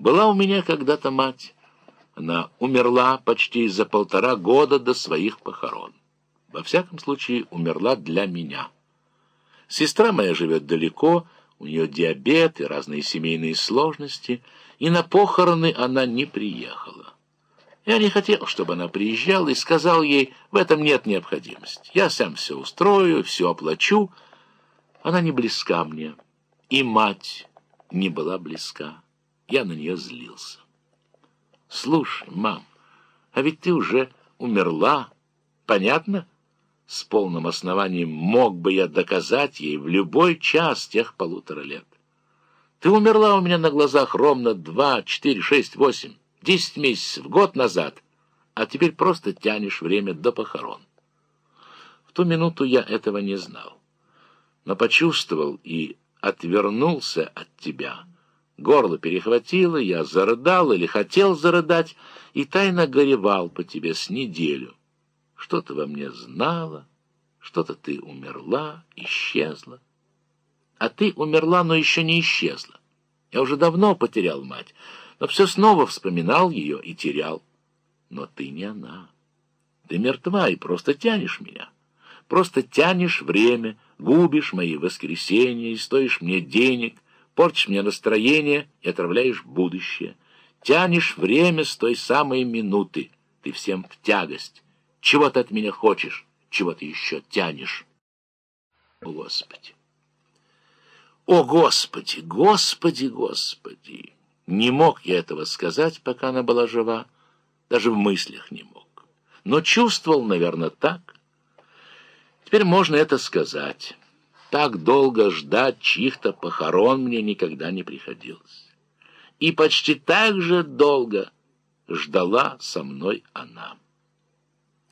Была у меня когда-то мать. Она умерла почти за полтора года до своих похорон. Во всяком случае, умерла для меня. Сестра моя живет далеко, у нее диабет и разные семейные сложности, и на похороны она не приехала. Я не хотел, чтобы она приезжала, и сказал ей, в этом нет необходимости. Я сам все устрою, все оплачу. Она не близка мне, и мать не была близка. Я на нее злился. Слушай, мам, а ведь ты уже умерла, понятно? С полным основанием мог бы я доказать ей в любой час тех полутора лет. Ты умерла у меня на глазах ровно два, четыре, шесть, восемь, десять месяцев, год назад, а теперь просто тянешь время до похорон. В ту минуту я этого не знал, но почувствовал и отвернулся от тебя. Горло перехватило, я зарыдал или хотел зарыдать, и тайно горевал по тебе с неделю. Что-то во мне знала, что-то ты умерла, исчезла. А ты умерла, но еще не исчезла. Я уже давно потерял мать, но все снова вспоминал ее и терял. Но ты не она. Ты мертва и просто тянешь меня. Просто тянешь время, губишь мои воскресенья и стоишь мне денег, портишь мне настроение и отравляешь будущее. Тянешь время с той самой минуты. Ты всем в тягость. Чего ты от меня хочешь? Чего ты еще тянешь? Господи! О, Господи! Господи, Господи! Не мог я этого сказать, пока она была жива. Даже в мыслях не мог. Но чувствовал, наверное, так. Теперь можно это сказать. Так долго ждать чьих-то похорон мне никогда не приходилось. И почти так же долго ждала со мной она.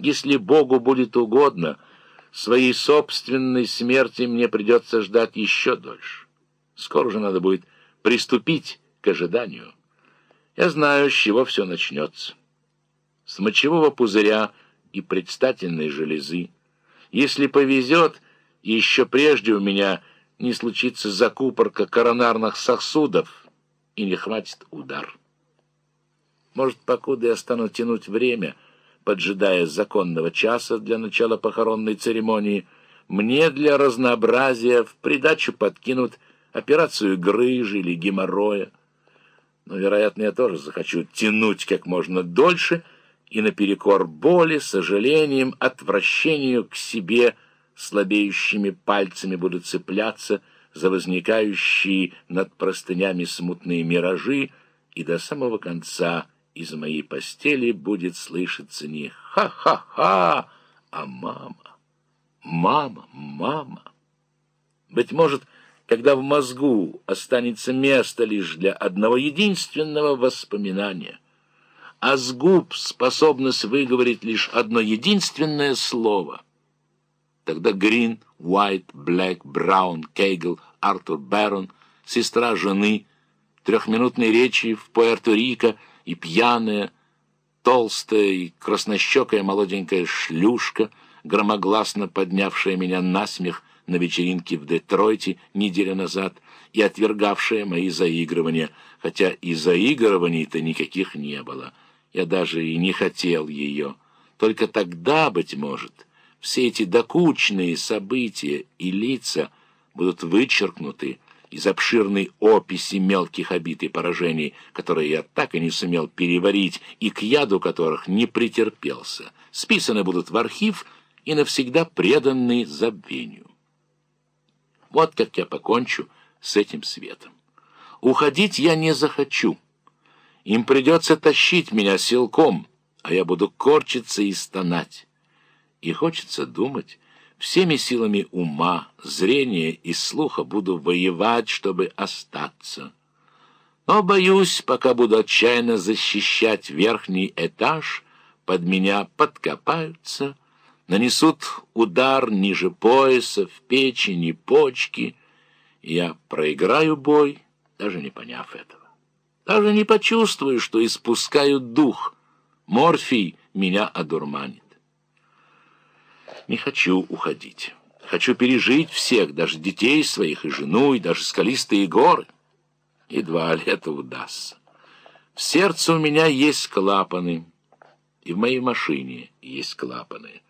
Если Богу будет угодно, своей собственной смерти мне придется ждать еще дольше. Скоро же надо будет приступить к ожиданию. Я знаю, с чего все начнется. С мочевого пузыря и предстательной железы. Если повезет, еще прежде у меня не случится закупорка коронарных сосудов и не хватит удар. Может, покуда я стану тянуть время — поджидая законного часа для начала похоронной церемонии, мне для разнообразия в придачу подкинут операцию грыжи или геморроя. Но, вероятно, я тоже захочу тянуть как можно дольше и наперекор боли, сожалением, отвращению к себе слабеющими пальцами буду цепляться за возникающие над простынями смутные миражи и до самого конца — из моей постели будет слышаться не «ха-ха-ха», а «мама, мама, мама». Быть может, когда в мозгу останется место лишь для одного единственного воспоминания, а с губ способность выговорить лишь одно единственное слово, тогда Грин, Уайт, Блэк, Браун, Кейгл, Артур Бэрон, сестра жены, трехминутной речи в Пуэрто-Рико — и пьяная, толстая и краснощекая молоденькая шлюшка, громогласно поднявшая меня на смех на вечеринке в Детройте неделю назад и отвергавшая мои заигрывания, хотя и заигрываний-то никаких не было. Я даже и не хотел ее. Только тогда, быть может, все эти докучные события и лица будут вычеркнуты, из обширной описи мелких обид и поражений, которые я так и не сумел переварить и к яду которых не претерпелся, списаны будут в архив и навсегда преданы забвению. Вот как я покончу с этим светом. Уходить я не захочу. Им придется тащить меня силком, а я буду корчиться и стонать. И хочется думать, Всеми силами ума, зрения и слуха буду воевать, чтобы остаться. Но, боюсь, пока буду отчаянно защищать верхний этаж, под меня подкопаются, нанесут удар ниже пояса, в печени, почки. Я проиграю бой, даже не поняв этого. Даже не почувствую, что испускаю дух. Морфий меня одурманит. Не хочу уходить. Хочу пережить всех, даже детей своих и жену, и даже скалистые горы. Едва ли это удастся. В сердце у меня есть клапаны, и в моей машине есть клапаны.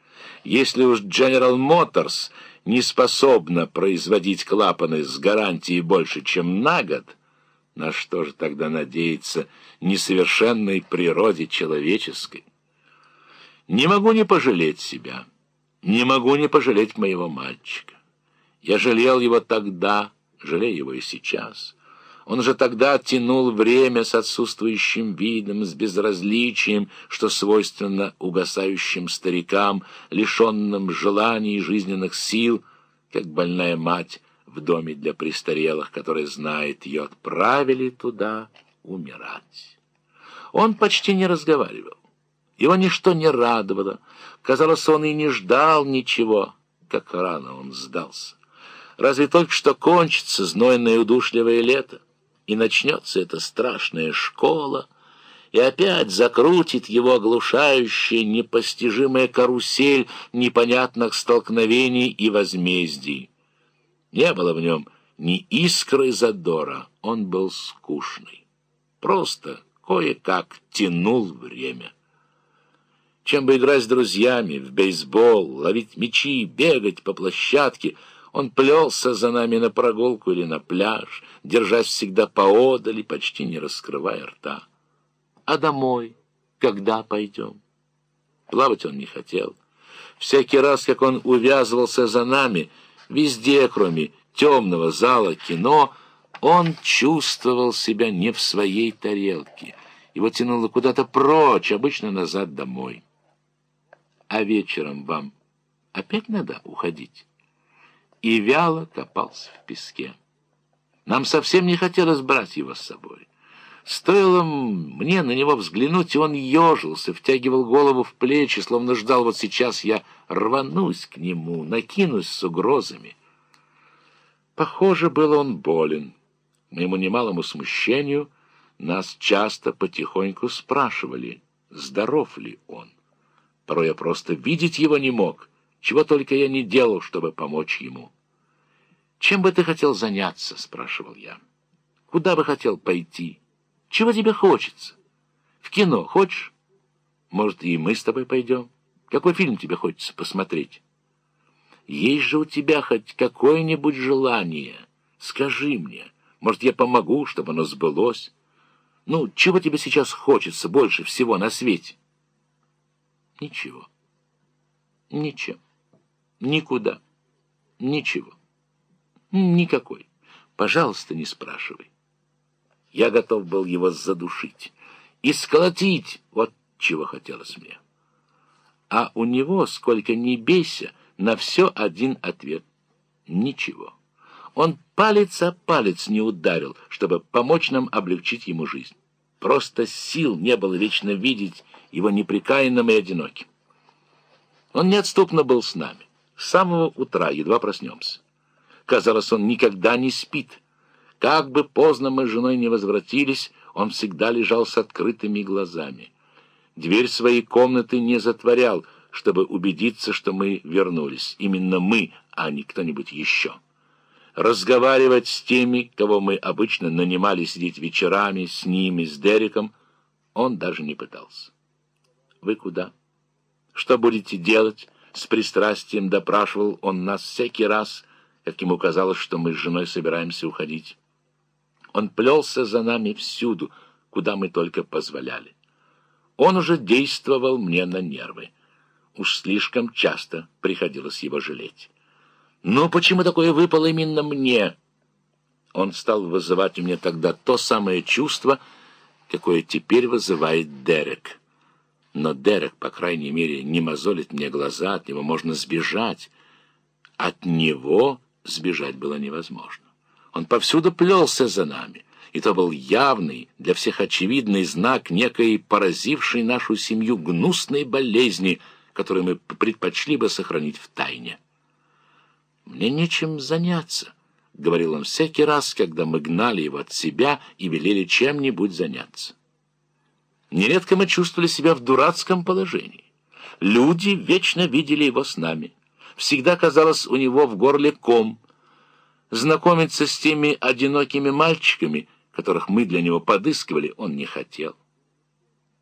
Если уж General Motors не способна производить клапаны с гарантией больше, чем на год, на что же тогда надеяться несовершенной природе человеческой? Не могу не пожалеть себя, не могу не пожалеть моего мальчика. Я жалел его тогда, жалею его и сейчас. Он же тогда тянул время с отсутствующим видом, с безразличием, что свойственно угасающим старикам, лишенным желаний и жизненных сил, как больная мать в доме для престарелых, который знает, ее отправили туда умирать. Он почти не разговаривал. Его ничто не радовало. Казалось, он и не ждал ничего, как рано он сдался. Разве только что кончится знойное удушливое лето, и начнется эта страшная школа, и опять закрутит его оглушающая, непостижимая карусель непонятных столкновений и возмездий. Не было в нем ни искры задора, он был скучный. Просто кое-как тянул время. Чем бы играть с друзьями, в бейсбол, ловить мячи, бегать по площадке — он плелся за нами на прогулку или на пляж, держась всегда поодаль и почти не раскрывая рта. А домой? Когда пойдем? Плавать он не хотел. Всякий раз, как он увязывался за нами, везде, кроме темного зала кино, он чувствовал себя не в своей тарелке. Его тянуло куда-то прочь, обычно назад домой. А вечером вам опять надо уходить? и вяло копался в песке. Нам совсем не хотелось брать его с собой. Стоило мне на него взглянуть, и он ежился, втягивал голову в плечи, словно ждал, вот сейчас я рванусь к нему, накинусь с угрозами. Похоже, был он болен. К моему немалому смущению нас часто потихоньку спрашивали, здоров ли он. Порой я просто видеть его не мог — чего только я не делал, чтобы помочь ему. «Чем бы ты хотел заняться?» — спрашивал я. «Куда бы хотел пойти? Чего тебе хочется? В кино хочешь? Может, и мы с тобой пойдем? Какой фильм тебе хочется посмотреть? Есть же у тебя хоть какое-нибудь желание? Скажи мне. Может, я помогу, чтобы оно сбылось? Ну, чего тебе сейчас хочется больше всего на свете?» «Ничего. Ничего». Никуда. Ничего. Никакой. Пожалуйста, не спрашивай. Я готов был его задушить и сколотить, вот чего хотелось мне. А у него, сколько ни бейся, на все один ответ. Ничего. Он палец о палец не ударил, чтобы помочь нам облегчить ему жизнь. Просто сил не было вечно видеть его неприкаянным и одиноким. Он неотступно был с нами. С самого утра едва проснемся. Казалось, он никогда не спит. Как бы поздно мы с женой не возвратились, он всегда лежал с открытыми глазами. Дверь своей комнаты не затворял, чтобы убедиться, что мы вернулись. Именно мы, а не кто-нибудь еще. Разговаривать с теми, кого мы обычно нанимали сидеть вечерами, с ними, с Дереком, он даже не пытался. «Вы куда? Что будете делать?» С пристрастием допрашивал он нас всякий раз, как ему казалось, что мы с женой собираемся уходить. Он плелся за нами всюду, куда мы только позволяли. Он уже действовал мне на нервы. Уж слишком часто приходилось его жалеть. «Ну, почему такое выпало именно мне?» Он стал вызывать у меня тогда то самое чувство, какое теперь вызывает Дерек. Но Дерек, по крайней мере, не мозолит мне глаза, от него можно сбежать. От него сбежать было невозможно. Он повсюду плелся за нами, и то был явный, для всех очевидный знак некой поразившей нашу семью гнусной болезни, которую мы предпочли бы сохранить в тайне. «Мне нечем заняться», — говорил он всякий раз, когда мы гнали его от себя и велели чем-нибудь заняться. Нередко мы чувствовали себя в дурацком положении. Люди вечно видели его с нами. Всегда казалось у него в горле ком. Знакомиться с теми одинокими мальчиками, которых мы для него подыскивали, он не хотел.